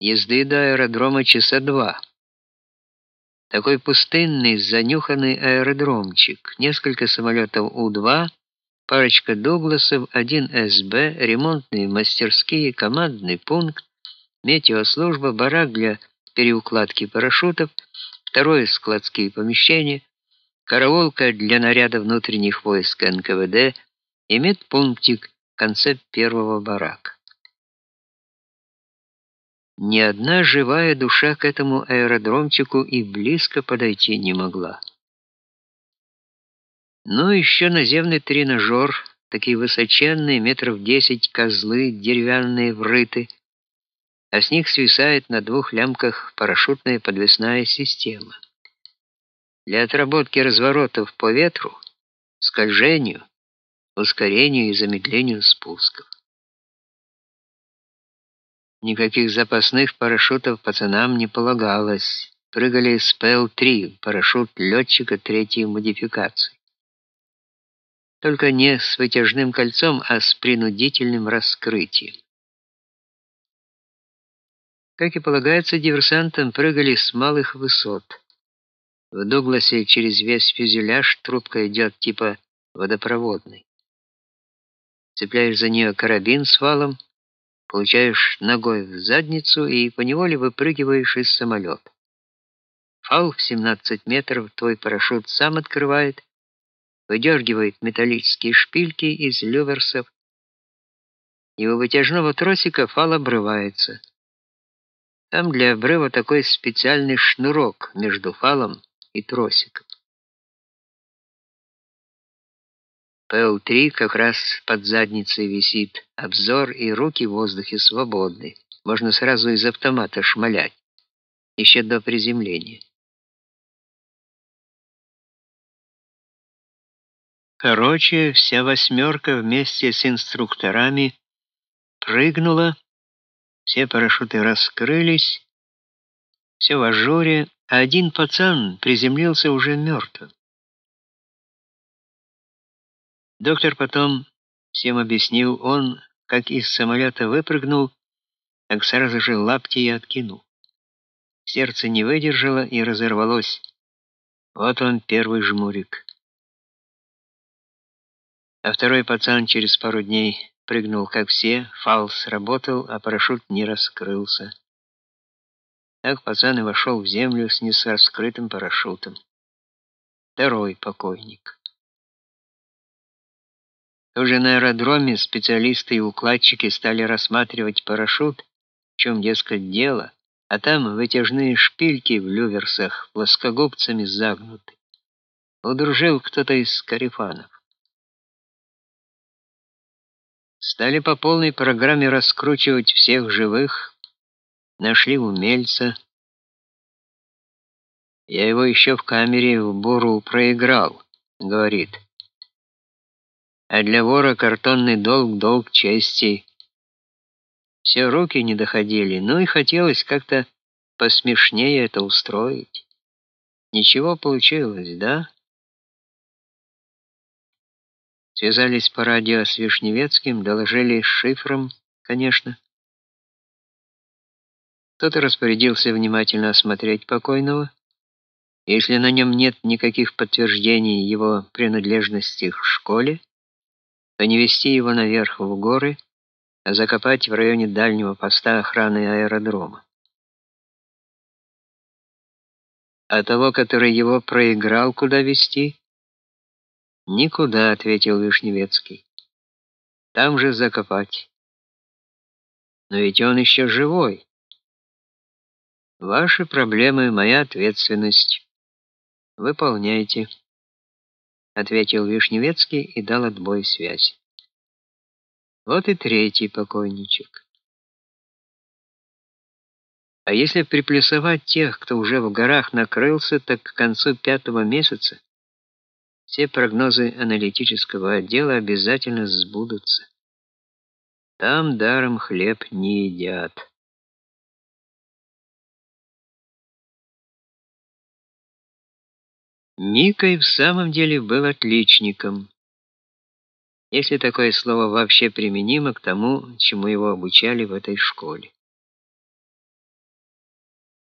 езды до аэродрома часа два. Такой пустынный, занюханный аэродромчик, несколько самолетов У-2, парочка Дугласов, один СБ, ремонтные мастерские, командный пункт, метеослужба, барак для переукладки парашютов, второе складские помещения, караулка для наряда внутренних войск НКВД и медпунктик в конце первого барака. Ни одна живая душа к этому аэродромчику и близко подойти не могла. Ну еще наземный тренажер, такие высоченные, метров десять козлы деревянные врыты, а с них свисает на двух лямках парашютная подвесная система. Для отработки разворотов по ветру, скольжению, ускорению и замедлению спусков. Никаких запасных парашютов пацанам не полагалось. Прыгали с ПЛ-3, парашют летчика третьей модификации. Только не с вытяжным кольцом, а с принудительным раскрытием. Как и полагается диверсантам, прыгали с малых высот. В Дугласе через весь фюзеляж трубка идет типа водопроводной. Цепляешь за нее карабин с валом, получаешь ногой в задницу и поневоле выпрыгиваешь из самолета. Фал в 17 метров твой парашют сам открывает, выдергивает металлические шпильки из люверсов, и у вытяжного тросика фал обрывается. Там для обрыва такой специальный шнурок между фалом и тросиком. ПЛ-3 как раз под задницей висит, обзор и руки в воздухе свободны. Можно сразу из автомата шмалять, еще до приземления. Короче, вся восьмерка вместе с инструкторами прыгнула все парашюты раскрылись, все в ажуре, а один пацан приземлился уже мертвым. Доктор потом всем объяснил, он, как из самолета выпрыгнул, так сразу же лапти и откинул. Сердце не выдержало и разорвалось. Вот он, первый жмурик. А второй пацан через пару дней прыгнул, как все, фал сработал, а парашют не раскрылся. Так пацан и вошел в землю с несраскрытым парашютом. Второй покойник. Уже на аэродроме специалисты и укладчики стали рассматривать парашют, в чем, дескать, дело, а там вытяжные шпильки в люверсах плоскогубцами загнуты. Удружил кто-то из карифанов. Стали по полной программе раскручивать всех живых, нашли умельца. Я его еще в камере в буру проиграл, говорит. А для вора картонный долг долг чести. Все руки не доходили, ну и хотелось как-то посмешнее это устроить. Ничего получилось, да? Связались по радио с Вишневецким, доложили шифром, конечно. Кто-то распорядился внимательно осмотреть покойного. Если на нем нет никаких подтверждений его принадлежности к школе, то не вести его наверх в горы, а закопать в районе дальнего поста охраны аэродрома. А того, который его проиграл, куда вести? Никуда, ответил Вишневецкий. Там же закопать. Но ведь он еще живой. Ваши проблемы моя ответственность. Выполняйте, ответил Вишневецкий и дал отбой связи. Вот и третий покойничек. А если приплюсовать тех, кто уже в горах накрылся, так к концу пятого месяца все прогнозы аналитического отдела обязательно сбудутся. Там даром хлеб не едят. Микой в самом деле был отличником. Если такое слово вообще применимо к тому, чему его обучали в этой школе.